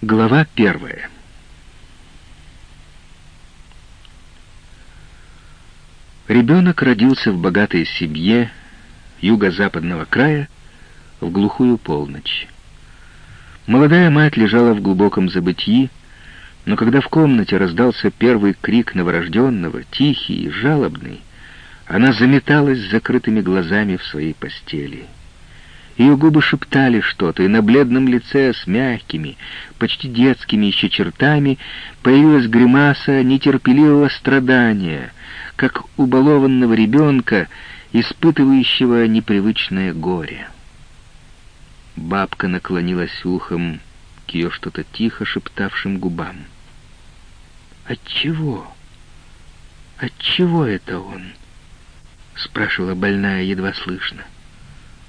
Глава первая. Ребенок родился в богатой семье юго-западного края в глухую полночь. Молодая мать лежала в глубоком забытии, но когда в комнате раздался первый крик новорожденного, тихий и жалобный, она заметалась с закрытыми глазами в своей постели — ее губы шептали что-то, и на бледном лице с мягкими, почти детскими еще чертами появилась гримаса нетерпеливого страдания, как у балованного ребенка, испытывающего непривычное горе. Бабка наклонилась ухом к ее что-то тихо шептавшим губам. «Отчего? Отчего это он?» — спрашивала больная едва слышно. —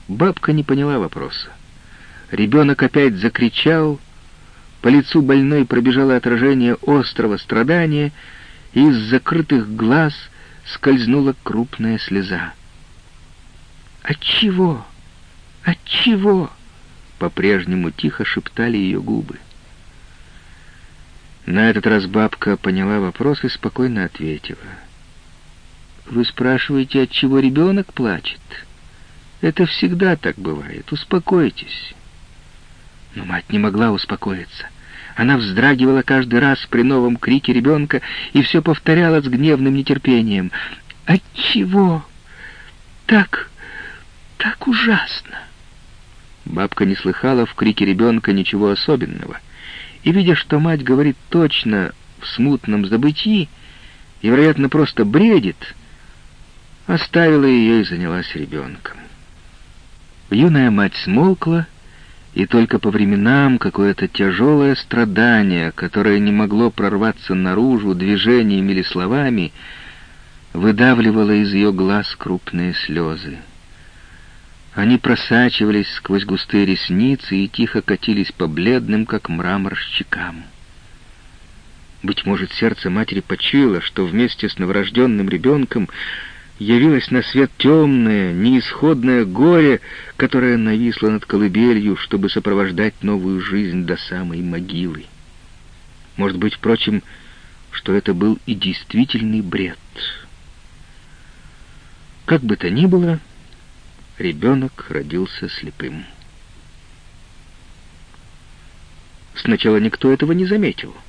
Бабка не поняла вопроса. Ребенок опять закричал, по лицу больной пробежало отражение острого страдания, и из закрытых глаз скользнула крупная слеза. «Отчего? Отчего?» — по-прежнему тихо шептали ее губы. На этот раз бабка поняла вопрос и спокойно ответила. «Вы спрашиваете, от чего ребенок плачет?» Это всегда так бывает. Успокойтесь. Но мать не могла успокоиться. Она вздрагивала каждый раз при новом крике ребенка и все повторяла с гневным нетерпением. «Отчего? Так, так ужасно!» Бабка не слыхала в крике ребенка ничего особенного. И, видя, что мать говорит точно в смутном забытии и, вероятно, просто бредит, оставила ее и занялась ребенком. Юная мать смолкла, и только по временам какое-то тяжелое страдание, которое не могло прорваться наружу движениями или словами, выдавливало из ее глаз крупные слезы. Они просачивались сквозь густые ресницы и тихо катились по бледным, как мрамор, щекам. Быть может, сердце матери почуяло, что вместе с новорожденным ребенком явилось на свет темное, неисходное горе, которое нависло над колыбелью, чтобы сопровождать новую жизнь до самой могилы. Может быть, впрочем, что это был и действительный бред. Как бы то ни было, ребенок родился слепым. Сначала никто этого не заметил —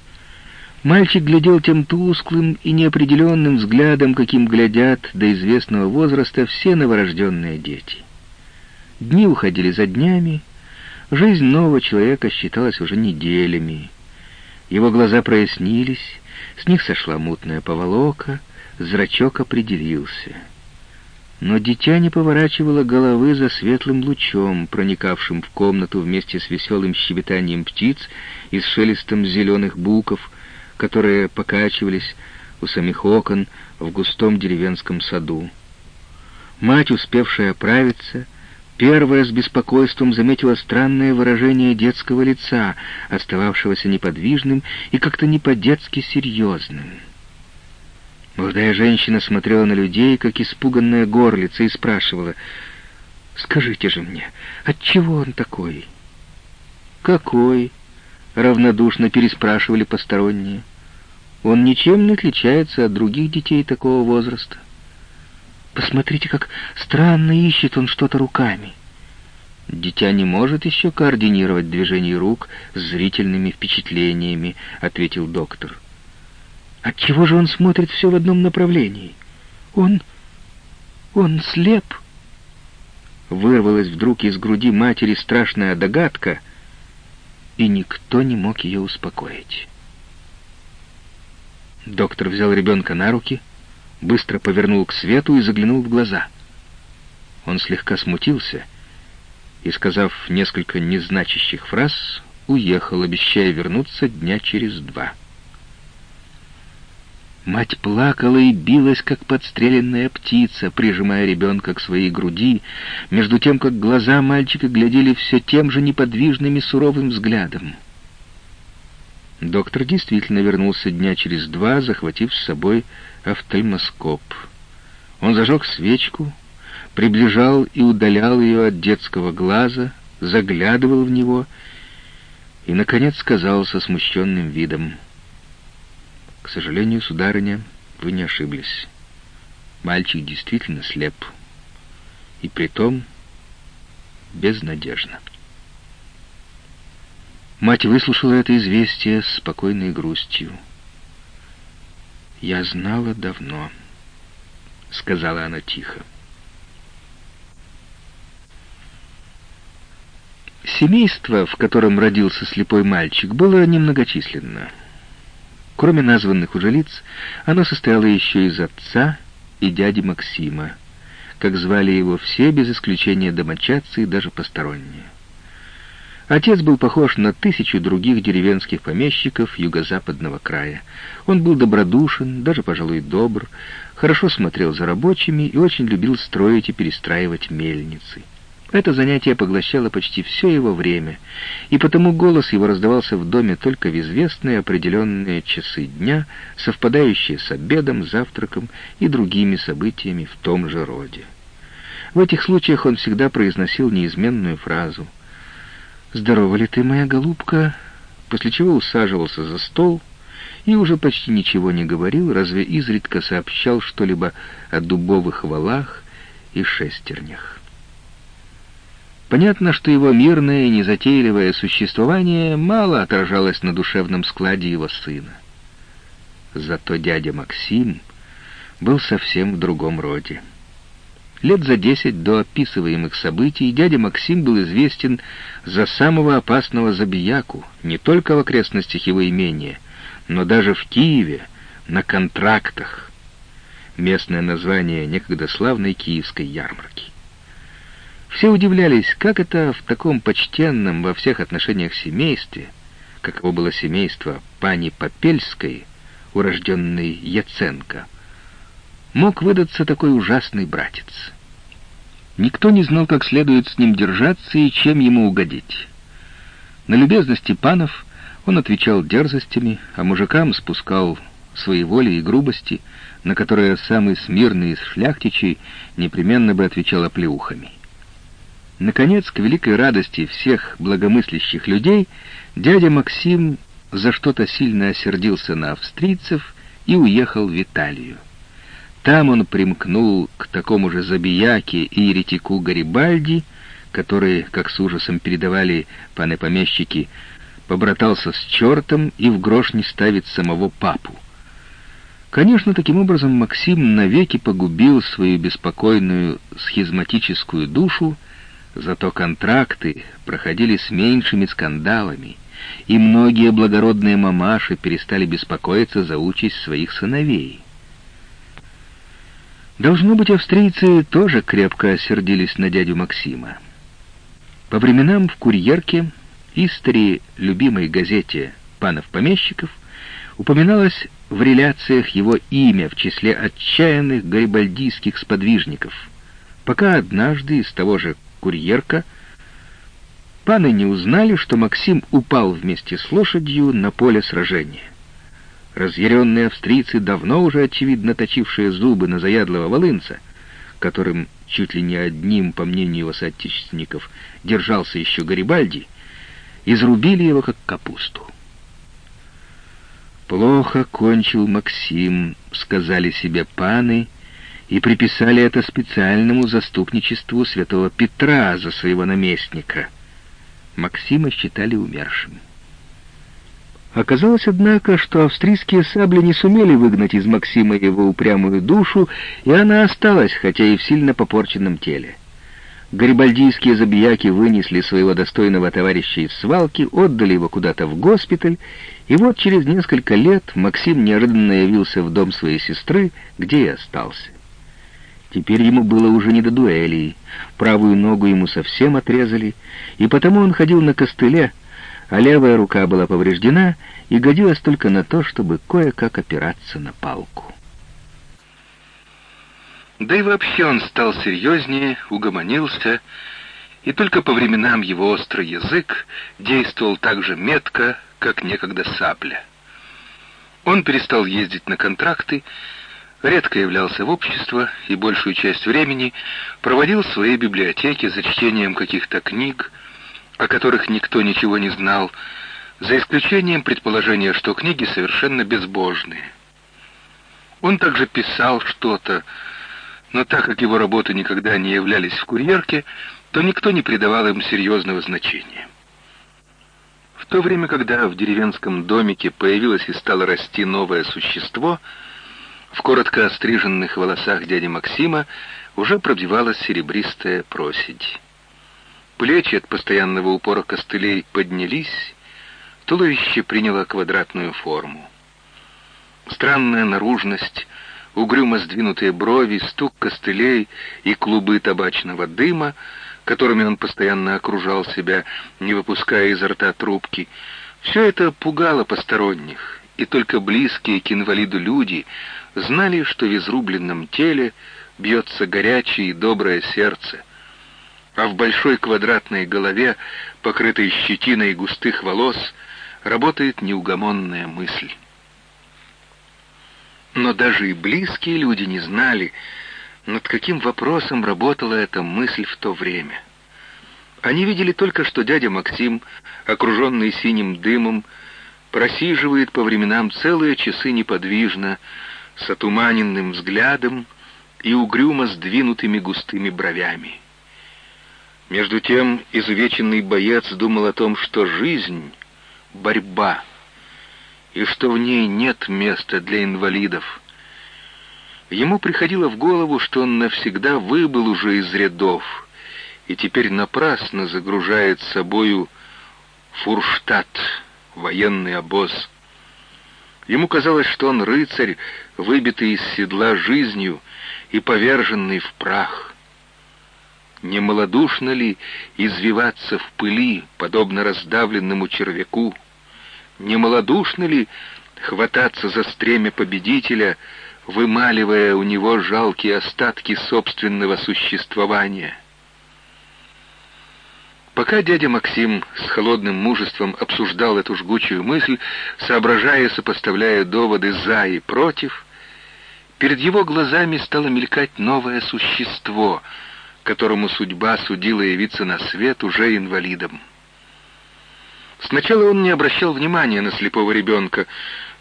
Мальчик глядел тем тусклым и неопределенным взглядом, каким глядят до известного возраста все новорожденные дети. Дни уходили за днями, жизнь нового человека считалась уже неделями. Его глаза прояснились, с них сошла мутная поволока, зрачок определился. Но дитя не поворачивало головы за светлым лучом, проникавшим в комнату вместе с веселым щебетанием птиц и с шелестом зеленых буков — которые покачивались у самих окон в густом деревенском саду. Мать, успевшая оправиться, первая с беспокойством заметила странное выражение детского лица, остававшегося неподвижным и как-то не по-детски серьезным. Молодая женщина смотрела на людей, как испуганная горлица, и спрашивала, «Скажите же мне, отчего он такой?» «Какой?» — равнодушно переспрашивали посторонние. Он ничем не отличается от других детей такого возраста. Посмотрите, как странно ищет он что-то руками. Дитя не может еще координировать движения рук с зрительными впечатлениями, ответил доктор. Отчего же он смотрит все в одном направлении? Он... он слеп? Вырвалась вдруг из груди матери страшная догадка, и никто не мог ее успокоить. Доктор взял ребенка на руки, быстро повернул к свету и заглянул в глаза. Он слегка смутился и, сказав несколько незначащих фраз, уехал, обещая вернуться дня через два. Мать плакала и билась, как подстреленная птица, прижимая ребенка к своей груди, между тем, как глаза мальчика глядели все тем же неподвижным и суровым взглядом. Доктор действительно вернулся дня через два, захватив с собой офтальмоскоп. Он зажег свечку, приближал и удалял ее от детского глаза, заглядывал в него и, наконец, сказал со смущенным видом, «К сожалению, сударыня, вы не ошиблись. Мальчик действительно слеп, и притом безнадежно». Мать выслушала это известие с спокойной грустью. «Я знала давно», — сказала она тихо. Семейство, в котором родился слепой мальчик, было немногочисленно. Кроме названных уже лиц, оно состояло еще из отца и дяди Максима, как звали его все, без исключения домочадцы и даже посторонние. Отец был похож на тысячу других деревенских помещиков юго-западного края. Он был добродушен, даже, пожалуй, добр, хорошо смотрел за рабочими и очень любил строить и перестраивать мельницы. Это занятие поглощало почти все его время, и потому голос его раздавался в доме только в известные определенные часы дня, совпадающие с обедом, завтраком и другими событиями в том же роде. В этих случаях он всегда произносил неизменную фразу — «Здорова ли ты, моя голубка?» После чего усаживался за стол и уже почти ничего не говорил, разве изредка сообщал что-либо о дубовых валах и шестернях. Понятно, что его мирное и незатейливое существование мало отражалось на душевном складе его сына. Зато дядя Максим был совсем в другом роде. Лет за десять до описываемых событий дядя Максим был известен за самого опасного забияку не только в окрестностях его имения, но даже в Киеве, на контрактах. Местное название некогда славной киевской ярмарки. Все удивлялись, как это в таком почтенном во всех отношениях семействе, каково было семейство пани Попельской, урожденной Яценко, мог выдаться такой ужасный братец. Никто не знал, как следует с ним держаться и чем ему угодить. На любезности панов он отвечал дерзостями, а мужикам спускал свои воли и грубости, на которые самый смирный из шляхтичей непременно бы отвечал оплеухами. Наконец, к великой радости всех благомыслящих людей, дядя Максим за что-то сильно осердился на австрийцев и уехал в Италию. Там он примкнул к такому же забияке и еретику Гарибальди, который, как с ужасом передавали паны-помещики, побратался с чертом и в грош не ставит самого папу. Конечно, таким образом Максим навеки погубил свою беспокойную схизматическую душу, зато контракты проходили с меньшими скандалами, и многие благородные мамаши перестали беспокоиться за участь своих сыновей. Должно быть, австрийцы тоже крепко осердились на дядю Максима. По временам в «Курьерке» истори любимой газете «Панов-помещиков» упоминалось в реляциях его имя в числе отчаянных гарибальдийских сподвижников, пока однажды из того же «Курьерка» паны не узнали, что Максим упал вместе с лошадью на поле сражения. Разъяренные австрийцы, давно уже очевидно точившие зубы на заядлого волынца, которым чуть ли не одним, по мнению его соотечественников, держался еще Гарибальди, изрубили его как капусту. «Плохо кончил Максим», — сказали себе паны, и приписали это специальному заступничеству святого Петра за своего наместника. Максима считали умершим. Оказалось, однако, что австрийские сабли не сумели выгнать из Максима его упрямую душу, и она осталась, хотя и в сильно попорченном теле. Гарибальдийские забияки вынесли своего достойного товарища из свалки, отдали его куда-то в госпиталь, и вот через несколько лет Максим неожиданно явился в дом своей сестры, где и остался. Теперь ему было уже не до дуэлей, правую ногу ему совсем отрезали, и потому он ходил на костыле, а левая рука была повреждена и годилась только на то, чтобы кое-как опираться на палку. Да и вообще он стал серьезнее, угомонился, и только по временам его острый язык действовал так же метко, как некогда сабля. Он перестал ездить на контракты, редко являлся в общество и большую часть времени проводил в своей библиотеке за чтением каких-то книг, о которых никто ничего не знал, за исключением предположения, что книги совершенно безбожные. Он также писал что-то, но так как его работы никогда не являлись в курьерке, то никто не придавал им серьезного значения. В то время, когда в деревенском домике появилось и стало расти новое существо, в коротко остриженных волосах дяди Максима уже пробивалась серебристая проседь. Плечи от постоянного упора костылей поднялись, туловище приняло квадратную форму. Странная наружность, угрюмо сдвинутые брови, стук костылей и клубы табачного дыма, которыми он постоянно окружал себя, не выпуская изо рта трубки, все это пугало посторонних, и только близкие к инвалиду люди знали, что в изрубленном теле бьется горячее и доброе сердце, а в большой квадратной голове, покрытой щетиной густых волос, работает неугомонная мысль. Но даже и близкие люди не знали, над каким вопросом работала эта мысль в то время. Они видели только, что дядя Максим, окруженный синим дымом, просиживает по временам целые часы неподвижно, с отуманенным взглядом и угрюмо сдвинутыми густыми бровями. Между тем изувеченный боец думал о том, что жизнь — борьба, и что в ней нет места для инвалидов. Ему приходило в голову, что он навсегда выбыл уже из рядов, и теперь напрасно загружает собою Фурштадт, военный обоз. Ему казалось, что он рыцарь, выбитый из седла жизнью и поверженный в прах. Не малодушно ли извиваться в пыли, подобно раздавленному червяку? Не малодушно ли хвататься за стремя победителя, вымаливая у него жалкие остатки собственного существования? Пока дядя Максим с холодным мужеством обсуждал эту жгучую мысль, соображая и сопоставляя доводы «за» и «против», перед его глазами стало мелькать новое существо, которому судьба судила явиться на свет уже инвалидом. Сначала он не обращал внимания на слепого ребенка,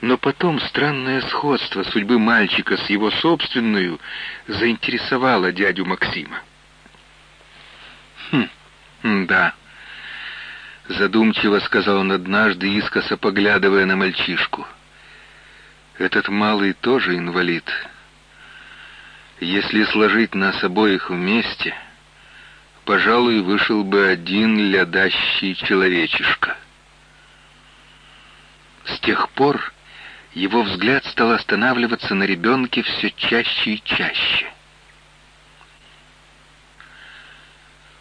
но потом странное сходство судьбы мальчика с его собственную заинтересовало дядю Максима. «Хм, да», — задумчиво сказал он однажды, искоса поглядывая на мальчишку. «Этот малый тоже инвалид. Если сложить нас обоих вместе, пожалуй, вышел бы один лядащий человечишка». С тех пор его взгляд стал останавливаться на ребенке все чаще и чаще.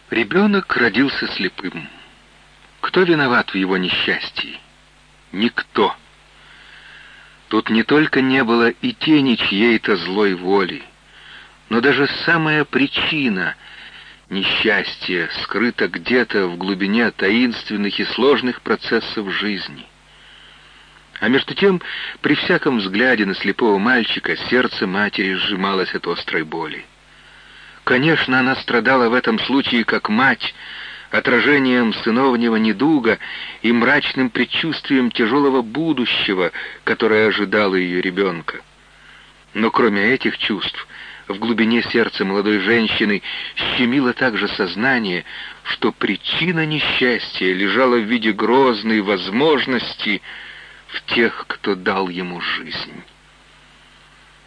Ребенок родился слепым. Кто виноват в его несчастье? Никто. Тут не только не было и тени чьей-то злой воли, но даже самая причина несчастья скрыта где-то в глубине таинственных и сложных процессов жизни — а между тем, при всяком взгляде на слепого мальчика, сердце матери сжималось от острой боли. Конечно, она страдала в этом случае как мать, отражением сыновнего недуга и мрачным предчувствием тяжелого будущего, которое ожидало ее ребенка. Но кроме этих чувств, в глубине сердца молодой женщины щемило также сознание, что причина несчастья лежала в виде грозной возможности — в тех, кто дал ему жизнь.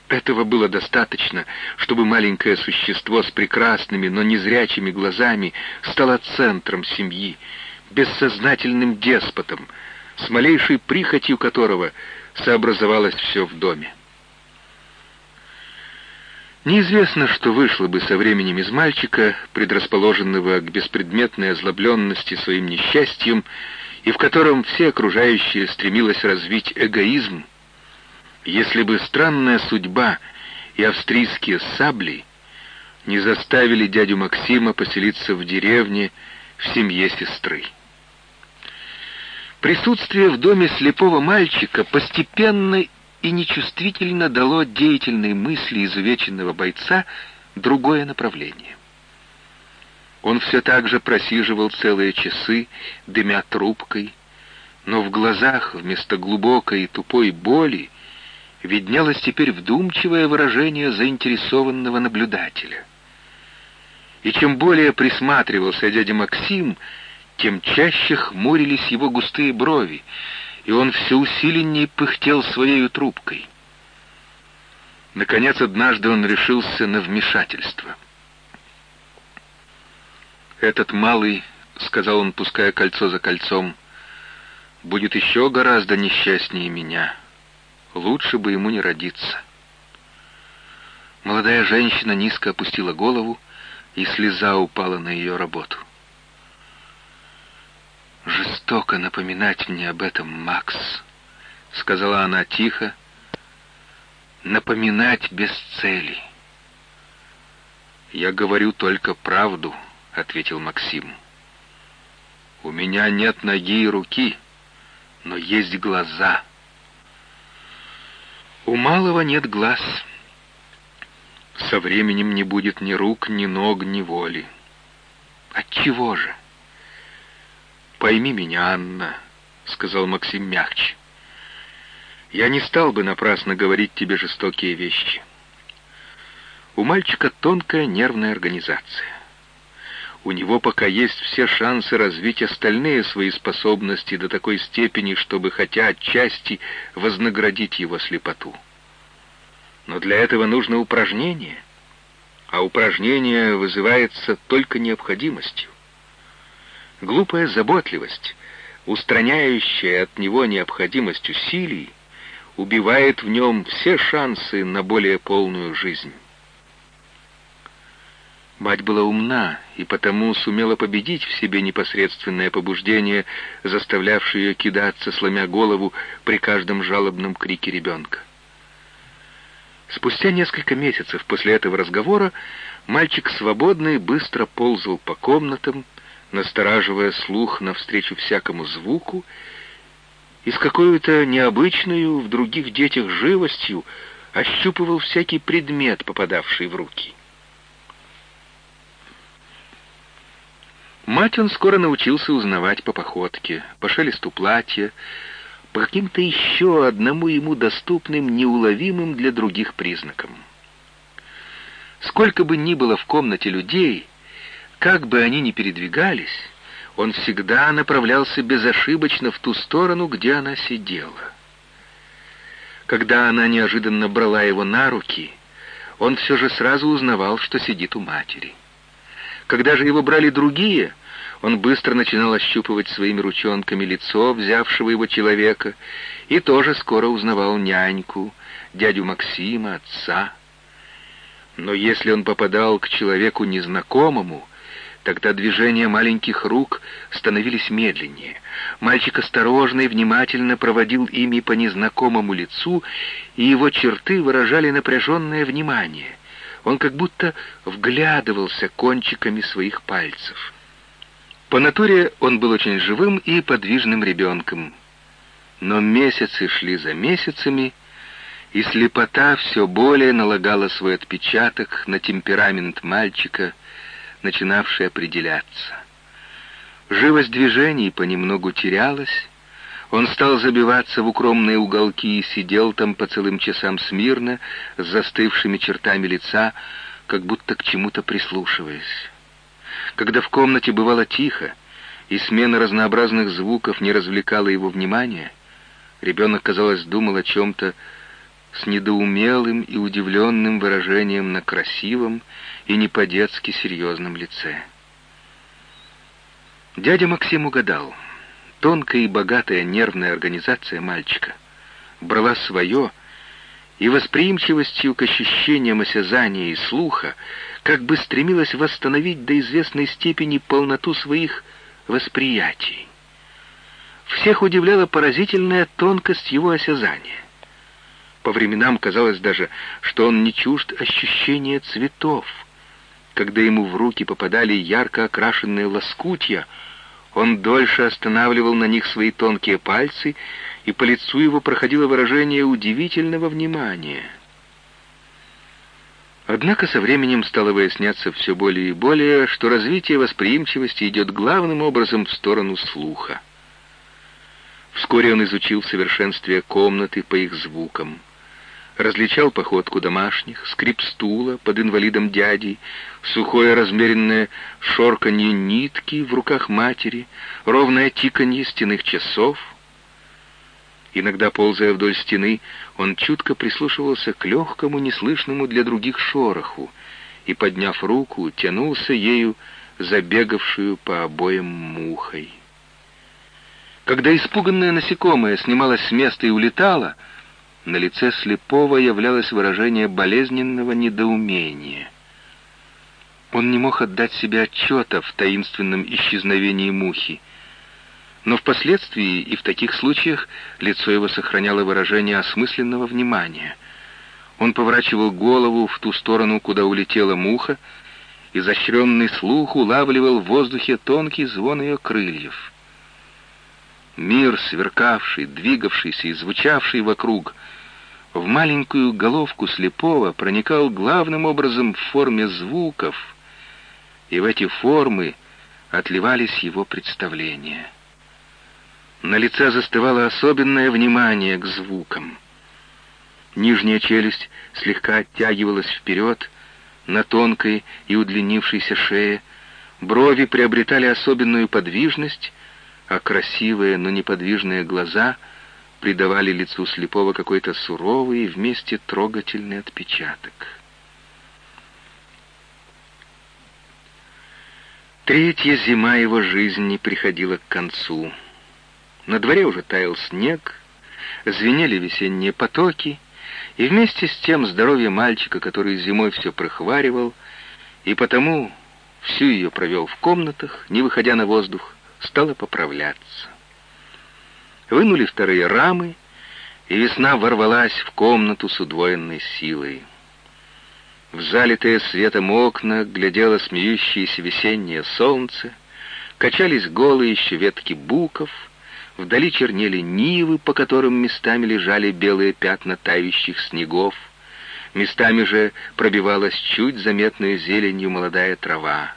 Этого было достаточно, чтобы маленькое существо с прекрасными, но незрячими глазами стало центром семьи, бессознательным деспотом, с малейшей прихотью которого сообразовалось все в доме. Неизвестно, что вышло бы со временем из мальчика, предрасположенного к беспредметной озлобленности своим несчастьем, и в котором все окружающие стремилось развить эгоизм, если бы странная судьба и австрийские сабли не заставили дядю Максима поселиться в деревне в семье сестры. Присутствие в доме слепого мальчика постепенно и нечувствительно дало деятельной мысли изувеченного бойца другое направление. Он все так же просиживал целые часы, дымя трубкой, но в глазах вместо глубокой и тупой боли виднелось теперь вдумчивое выражение заинтересованного наблюдателя. И чем более присматривался дядя Максим, тем чаще хмурились его густые брови, и он все усиленнее пыхтел своей трубкой. Наконец, однажды он решился на вмешательство. «Этот малый, — сказал он, пуская кольцо за кольцом, — будет еще гораздо несчастнее меня. Лучше бы ему не родиться». Молодая женщина низко опустила голову, и слеза упала на ее работу. «Жестоко напоминать мне об этом, Макс», — сказала она тихо, — «напоминать без цели». «Я говорю только правду», — ответил Максим. «У меня нет ноги и руки, но есть глаза». «У малого нет глаз. Со временем не будет ни рук, ни ног, ни воли. Отчего же?» «Пойми меня, Анна», — сказал Максим мягче. «Я не стал бы напрасно говорить тебе жестокие вещи. У мальчика тонкая нервная организация. У него пока есть все шансы развить остальные свои способности до такой степени, чтобы хотя отчасти вознаградить его слепоту. Но для этого нужно упражнение, а упражнение вызывается только необходимостью. Глупая заботливость, устраняющая от него необходимость усилий, убивает в нем все шансы на более полную жизнь. Мать была умна и потому сумела победить в себе непосредственное побуждение, заставлявшее ее кидаться, сломя голову при каждом жалобном крике ребенка. Спустя несколько месяцев после этого разговора мальчик свободный быстро ползал по комнатам, настораживая слух навстречу всякому звуку, и с какой-то необычной в других детях живостью ощупывал всякий предмет, попадавший в руки. Мать он скоро научился узнавать по походке, по шелесту платья, по каким-то еще одному ему доступным, неуловимым для других признакам. Сколько бы ни было в комнате людей, как бы они ни передвигались, он всегда направлялся безошибочно в ту сторону, где она сидела. Когда она неожиданно брала его на руки, он все же сразу узнавал, что сидит у матери. Когда же его брали другие, он быстро начинал ощупывать своими ручонками лицо взявшего его человека и тоже скоро узнавал няньку, дядю Максима, отца. Но если он попадал к человеку незнакомому, Тогда движения маленьких рук становились медленнее. Мальчик осторожно и внимательно проводил ими по незнакомому лицу, и его черты выражали напряженное внимание. Он как будто вглядывался кончиками своих пальцев. По натуре он был очень живым и подвижным ребенком. Но месяцы шли за месяцами, и слепота все более налагала свой отпечаток на темперамент мальчика — начинавший определяться. Живость движений понемногу терялась, он стал забиваться в укромные уголки и сидел там по целым часам смирно, с застывшими чертами лица, как будто к чему-то прислушиваясь. Когда в комнате бывало тихо, и смена разнообразных звуков не развлекала его внимания, ребенок, казалось, думал о чем-то с недоумелым и удивленным выражением на красивом и не по-детски серьезном лице. Дядя Максим угадал. Тонкая и богатая нервная организация мальчика брала свое, и восприимчивостью к ощущениям осязания и слуха как бы стремилась восстановить до известной степени полноту своих восприятий. Всех удивляла поразительная тонкость его осязания. По временам казалось даже, что он не чужд ощущения цветов — когда ему в руки попадали ярко окрашенные лоскутья, он дольше останавливал на них свои тонкие пальцы, и по лицу его проходило выражение удивительного внимания. Однако со временем стало выясняться все более и более, что развитие восприимчивости идет главным образом в сторону слуха. Вскоре он изучил в совершенстве комнаты по их звукам. Различал походку домашних, скрип стула под инвалидом дяди, сухое размеренное шорканье нитки в руках матери, ровное тиканье стенных часов. Иногда, ползая вдоль стены, он чутко прислушивался к легкому, неслышному для других шороху и, подняв руку, тянулся ею, забегавшую по обоям мухой. Когда испуганное насекомое снималось с места и улетало, на лице слепого являлось выражение болезненного недоумения. Он не мог отдать себе отчета в таинственном исчезновении мухи, но впоследствии и в таких случаях лицо его сохраняло выражение осмысленного внимания. Он поворачивал голову в ту сторону, куда улетела муха, изощренный слух улавливал в воздухе тонкий звон ее крыльев. Мир, сверкавший, двигавшийся и звучавший вокруг, в маленькую головку слепого проникал главным образом в форме звуков, и в эти формы отливались его представления. На лице застывало особенное внимание к звукам. Нижняя челюсть слегка оттягивалась вперед, на тонкой и удлинившейся шее, брови приобретали особенную подвижность, а красивые, но неподвижные глаза придавали лицу слепого какой-то суровый и вместе трогательный отпечаток. Третья зима его жизни приходила к концу. На дворе уже таял снег, звенели весенние потоки, и вместе с тем здоровье мальчика, который зимой все прохваривал, и потому всю ее провел в комнатах, не выходя на воздух, стало поправляться. Вынули вторые рамы, и весна ворвалась в комнату с удвоенной силой. В залитые светом окна глядело смеющееся весеннее солнце, качались голые еще ветки буков — Вдали чернели нивы, по которым местами лежали белые пятна тающих снегов. Местами же пробивалась чуть заметную зеленью молодая трава.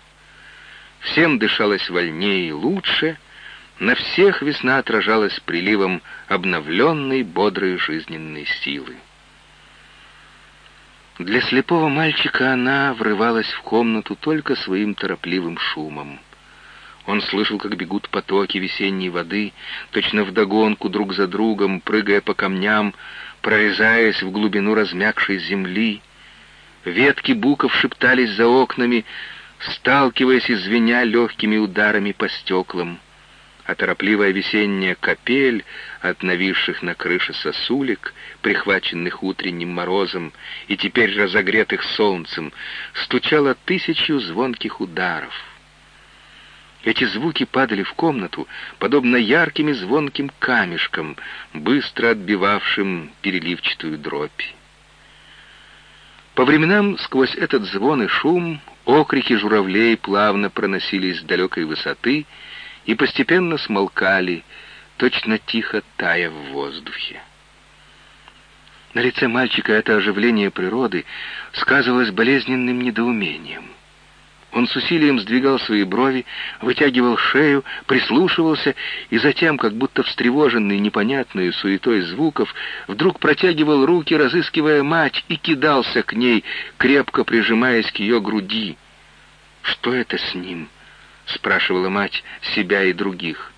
Всем дышалось вольнее и лучше, на всех весна отражалась приливом обновленной, бодрой жизненной силы. Для слепого мальчика она врывалась в комнату только своим торопливым шумом. Он слышал, как бегут потоки весенней воды, точно вдогонку друг за другом, прыгая по камням, прорезаясь в глубину размягшей земли. Ветки буков шептались за окнами, сталкиваясь и звеня легкими ударами по стеклам. А торопливая весенняя капель от нависших на крыше сосулек, прихваченных утренним морозом и теперь разогретых солнцем, стучала тысячу звонких ударов — эти звуки падали в комнату, подобно ярким и звонким камешкам, быстро отбивавшим переливчатую дробь. По временам сквозь этот звон и шум окрики журавлей плавно проносились с далекой высоты и постепенно смолкали, точно тихо тая в воздухе. На лице мальчика это оживление природы сказывалось болезненным недоумением. Он с усилием сдвигал свои брови, вытягивал шею, прислушивался и затем, как будто встревоженный непонятной суетой звуков, вдруг протягивал руки, разыскивая мать, и кидался к ней, крепко прижимаясь к ее груди. «Что это с ним?» — спрашивала мать себя и других.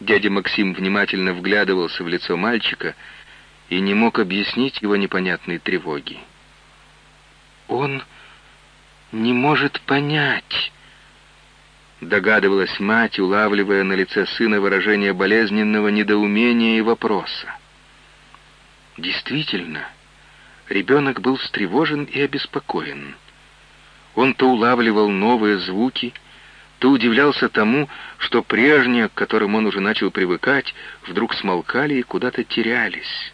Дядя Максим внимательно вглядывался в лицо мальчика и не мог объяснить его непонятные тревоги. «Он...» не может понять», — догадывалась мать, улавливая на лице сына выражение болезненного недоумения и вопроса. Действительно, ребенок был встревожен и обеспокоен. Он то улавливал новые звуки, то удивлялся тому, что прежние, к которым он уже начал привыкать, вдруг смолкали и куда-то терялись.